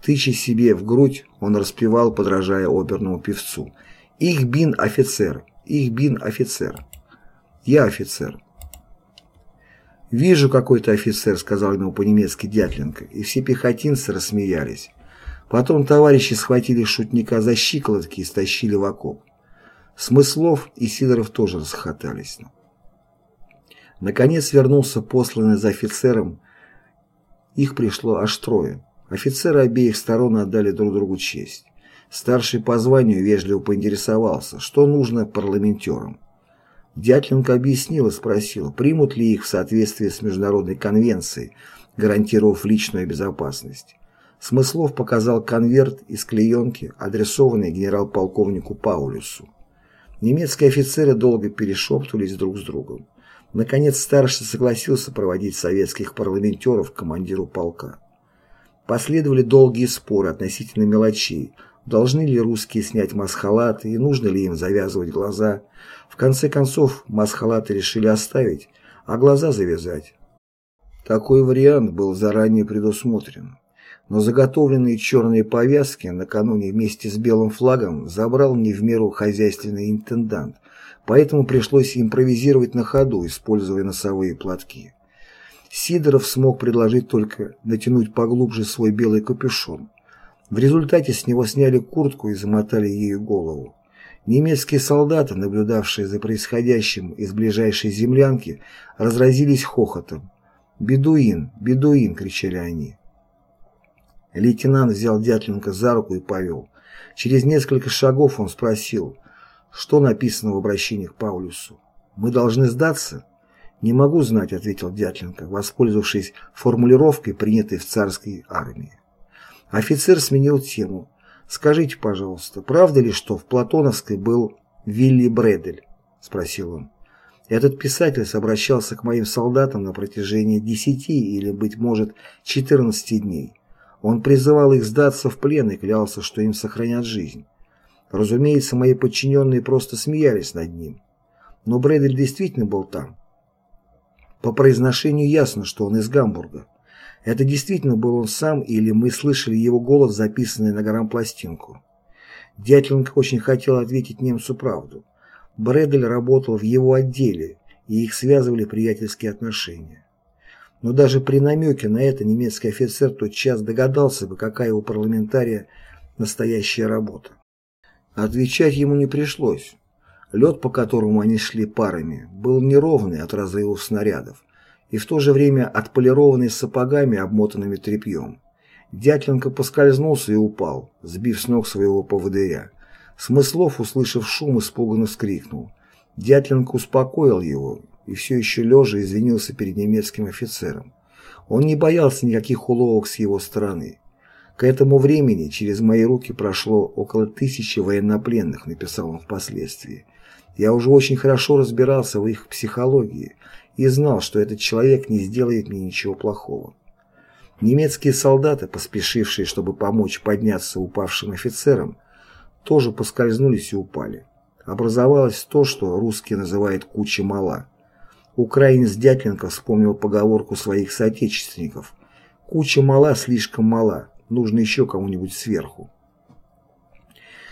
Тыча себе в грудь, он распевал, подражая оперному певцу – их бин офицер, их бин офицер. Я офицер. «Вижу какой-то офицер», — сказал ему по-немецки Дятленко, и все пехотинцы рассмеялись. Потом товарищи схватили шутника за щиколотки и стащили в окоп. Смыслов и Сидоров тоже расхохотались. Наконец вернулся посланный за офицером. Их пришло аж трое. Офицеры обеих сторон отдали друг другу честь. Старший по званию вежливо поинтересовался, что нужно парламентерам. Дятленко объяснил и спросил, примут ли их в соответствии с Международной конвенцией, гарантировав личную безопасность. Смыслов показал конверт из клеенки, адресованный генерал-полковнику Паулюсу. Немецкие офицеры долго перешептывались друг с другом. Наконец старший согласился проводить советских парламентеров к командиру полка. Последовали долгие споры относительно мелочей, должны ли русские снять масхалаты и нужно ли им завязывать глаза. В конце концов, масхалаты решили оставить, а глаза завязать. Такой вариант был заранее предусмотрен. Но заготовленные черные повязки накануне вместе с белым флагом забрал не в меру хозяйственный интендант, поэтому пришлось импровизировать на ходу, используя носовые платки. Сидоров смог предложить только натянуть поглубже свой белый капюшон. В результате с него сняли куртку и замотали ею голову. Немецкие солдаты, наблюдавшие за происходящим из ближайшей землянки, разразились хохотом. «Бедуин! Бедуин!» — кричали они. Лейтенант взял Дятленко за руку и повел. Через несколько шагов он спросил, что написано в обращении к Паулюсу. «Мы должны сдаться?» «Не могу знать», — ответил Дятленко, воспользовавшись формулировкой, принятой в царской армии. Офицер сменил тему. «Скажите, пожалуйста, правда ли, что в Платоновской был Вилли Бредель?» — спросил он. Этот писатель обращался к моим солдатам на протяжении десяти или, быть может, четырнадцати дней. Он призывал их сдаться в плен и клялся, что им сохранят жизнь. Разумеется, мои подчиненные просто смеялись над ним. Но Бредель действительно был там. По произношению ясно, что он из Гамбурга. Это действительно был он сам или мы слышали его голос, записанный на грампластинку. Дятленко очень хотел ответить немцу правду. Бредель работал в его отделе, и их связывали приятельские отношения. Но даже при намеке на это немецкий офицер тотчас догадался бы, какая у парламентария настоящая работа. Отвечать ему не пришлось. Лед, по которому они шли парами, был неровный от разрывов снарядов и в то же время отполированный сапогами, обмотанными тряпьем. Дятленко поскользнулся и упал, сбив с ног своего поводыря. Смыслов, услышав шум, испуганно вскрикнул. Дятленко успокоил его и все еще лежа извинился перед немецким офицером. Он не боялся никаких уловок с его стороны. К этому времени через мои руки прошло около тысячи военнопленных, написал он впоследствии. Я уже очень хорошо разбирался в их психологии и знал, что этот человек не сделает мне ничего плохого. Немецкие солдаты, поспешившие, чтобы помочь подняться упавшим офицерам, тоже поскользнулись и упали. Образовалось то, что русские называют «куча мала». Украинец Дятленко вспомнил поговорку своих соотечественников «Куча мала слишком мала, нужно еще кому-нибудь сверху».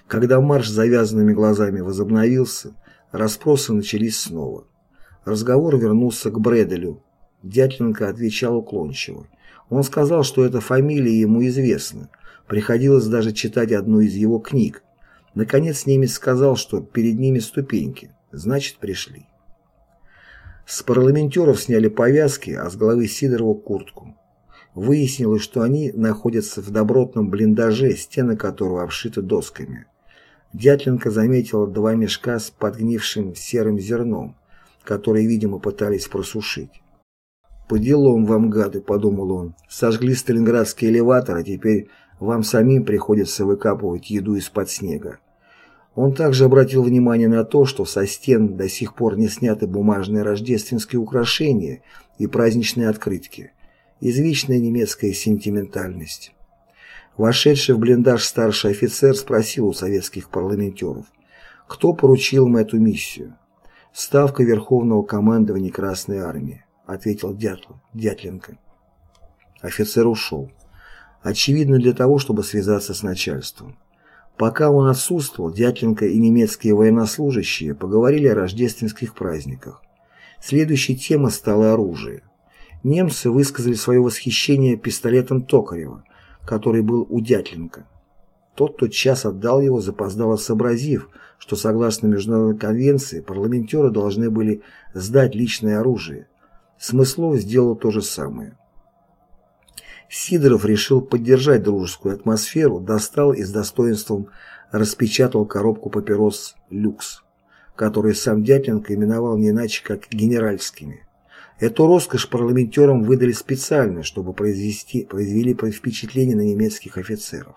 Когда марш с завязанными глазами возобновился, расспросы начались снова. Разговор вернулся к Бределю. Дятленко отвечал уклончиво. Он сказал, что эта фамилия ему известна. Приходилось даже читать одну из его книг. Наконец немец сказал, что перед ними ступеньки. Значит, пришли. С парламентеров сняли повязки, а с головы Сидорова куртку. Выяснилось, что они находятся в добротном блиндаже, стены которого обшиты досками. Дятленко заметила два мешка с подгнившим серым зерном, которые, видимо, пытались просушить. «По делам вам, гады», — подумал он, — «сожгли сталинградский элеватор, а теперь вам самим приходится выкапывать еду из-под снега». Он также обратил внимание на то, что со стен до сих пор не сняты бумажные рождественские украшения и праздничные открытки. Извечная немецкая сентиментальность. Вошедший в блиндаж старший офицер спросил у советских парламентеров, кто поручил им эту миссию. «Ставка Верховного командования Красной Армии», ответил Дятлов, Дятленко. Офицер ушел. Очевидно, для того, чтобы связаться с начальством. Пока он отсутствовал, Дятленко и немецкие военнослужащие поговорили о рождественских праздниках. Следующей темой стало оружие. Немцы высказали свое восхищение пистолетом Токарева, который был у Дятленко. Тот тот час отдал его, запоздало сообразив, что согласно Международной конвенции парламентеры должны были сдать личное оружие. Смыслов сделал то же самое. Сидоров решил поддержать дружескую атмосферу, достал и с достоинством распечатал коробку папирос «Люкс», которые сам Дятленко именовал не иначе, как генеральскими. Эту роскошь парламентерам выдали специально, чтобы произвести, произвели впечатление на немецких офицеров.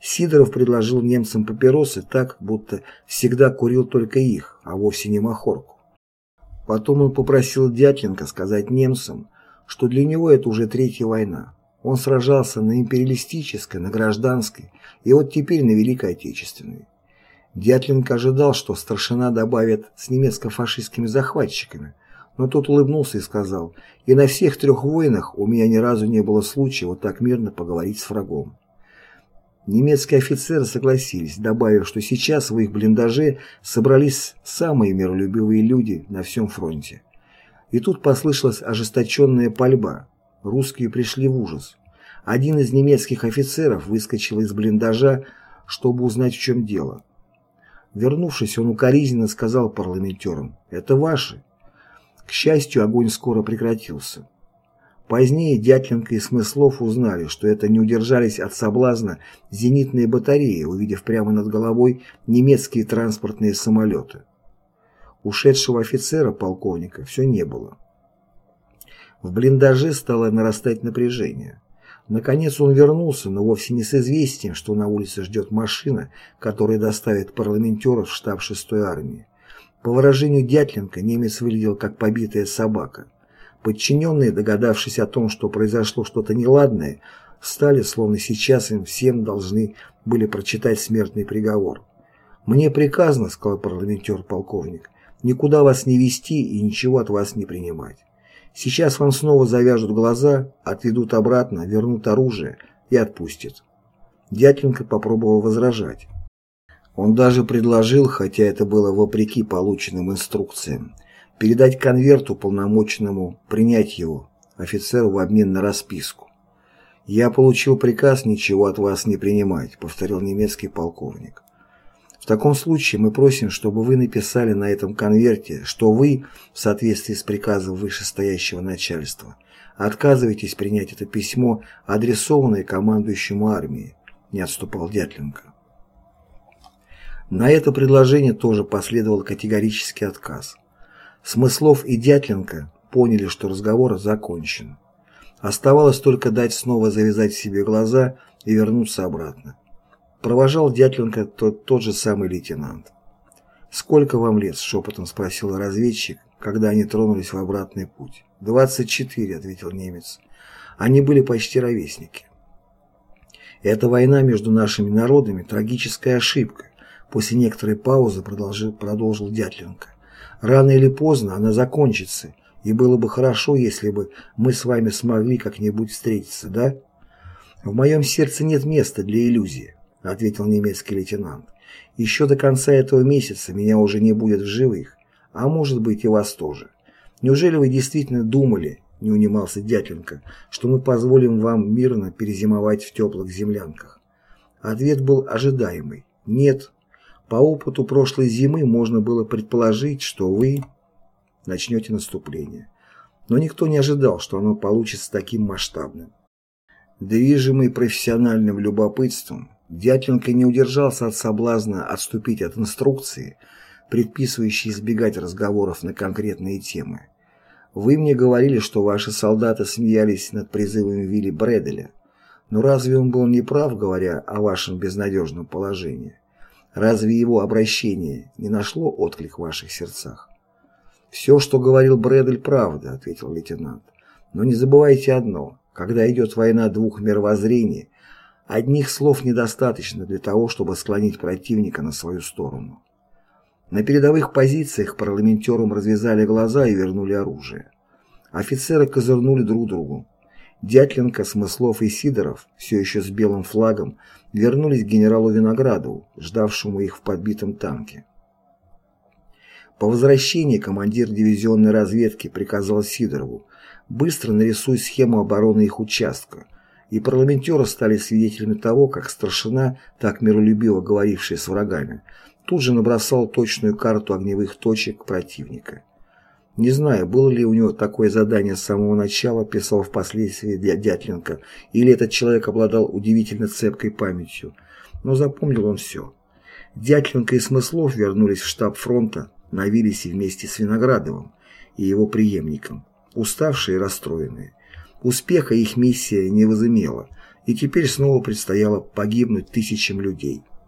Сидоров предложил немцам папиросы так, будто всегда курил только их, а вовсе не махорку. Потом он попросил Дятленко сказать немцам, что для него это уже третья война. Он сражался на империалистической, на гражданской и вот теперь на Великой Отечественной. Дятленко ожидал, что старшина добавит с немецко-фашистскими захватчиками, но тот улыбнулся и сказал, «И на всех трех войнах у меня ни разу не было случая вот так мирно поговорить с врагом». Немецкие офицеры согласились, добавив, что сейчас в их блиндаже собрались самые миролюбивые люди на всем фронте. И тут послышалась ожесточенная пальба. Русские пришли в ужас. Один из немецких офицеров выскочил из блиндажа, чтобы узнать, в чем дело. Вернувшись, он укоризненно сказал парламентерам «Это ваши». К счастью, огонь скоро прекратился. Позднее Дятленко и Смыслов узнали, что это не удержались от соблазна зенитные батареи, увидев прямо над головой немецкие транспортные самолеты. Ушедшего офицера, полковника, все не было. В блиндаже стало нарастать напряжение. Наконец он вернулся, но вовсе не с известием, что на улице ждет машина, которая доставит парламентеров в штаб 6-й армии. По выражению Дятленко, немец выглядел как побитая собака. Подчиненные, догадавшись о том, что произошло что-то неладное, стали, словно сейчас им всем должны были прочитать смертный приговор. «Мне приказано, — сказал парламентер-полковник, — никуда вас не вести и ничего от вас не принимать. Сейчас вам снова завяжут глаза, отведут обратно, вернут оружие и отпустят». Дятленко попробовал возражать. Он даже предложил, хотя это было вопреки полученным инструкциям, передать конверт уполномоченному, принять его, офицеру в обмен на расписку. «Я получил приказ ничего от вас не принимать», — повторил немецкий полковник. «В таком случае мы просим, чтобы вы написали на этом конверте, что вы, в соответствии с приказом вышестоящего начальства, отказываетесь принять это письмо, адресованное командующему армии», — не отступал Дятленко. На это предложение тоже последовал категорический отказ. Смыслов и Дятленко поняли, что разговор закончен. Оставалось только дать снова завязать себе глаза и вернуться обратно. Провожал Дятленко тот, тот же самый лейтенант. «Сколько вам лет?» – шепотом спросил разведчик, когда они тронулись в обратный путь. «Двадцать четыре», – ответил немец. Они были почти ровесники. «Эта война между нашими народами – трагическая ошибка», – после некоторой паузы продолжил, продолжил Дятленко. Рано или поздно она закончится, и было бы хорошо, если бы мы с вами смогли как-нибудь встретиться, да? В моем сердце нет места для иллюзии, ответил немецкий лейтенант. Еще до конца этого месяца меня уже не будет в живых, а может быть и вас тоже. Неужели вы действительно думали, не унимался Дятленко, что мы позволим вам мирно перезимовать в теплых землянках? Ответ был ожидаемый. Нет, по опыту прошлой зимы можно было предположить, что вы начнете наступление. Но никто не ожидал, что оно получится таким масштабным. Движимый профессиональным любопытством, Дятленко не удержался от соблазна отступить от инструкции, предписывающей избегать разговоров на конкретные темы. Вы мне говорили, что ваши солдаты смеялись над призывами Вилли Брэделя. Но разве он был неправ, говоря о вашем безнадежном положении? Разве его обращение не нашло отклик в ваших сердцах? «Все, что говорил Брэдель, правда», — ответил лейтенант. «Но не забывайте одно. Когда идет война двух мировоззрений, одних слов недостаточно для того, чтобы склонить противника на свою сторону». На передовых позициях парламентерам развязали глаза и вернули оружие. Офицеры козырнули друг другу. Дятленко, Смыслов и Сидоров, все еще с белым флагом, вернулись к генералу Виноградову, ждавшему их в подбитом танке. По возвращении командир дивизионной разведки приказал Сидорову быстро нарисуй схему обороны их участка, и парламентеры стали свидетелями того, как старшина, так миролюбиво говоривший с врагами, тут же набросал точную карту огневых точек противника. Не знаю, было ли у него такое задание с самого начала, писал впоследствии Дятленко, или этот человек обладал удивительно цепкой памятью, но запомнил он все. Дятленко и Смыслов вернулись в штаб фронта на Виллисе вместе с Виноградовым и его преемником, уставшие и расстроенные. Успеха их миссия не возымела, и теперь снова предстояло погибнуть тысячам людей.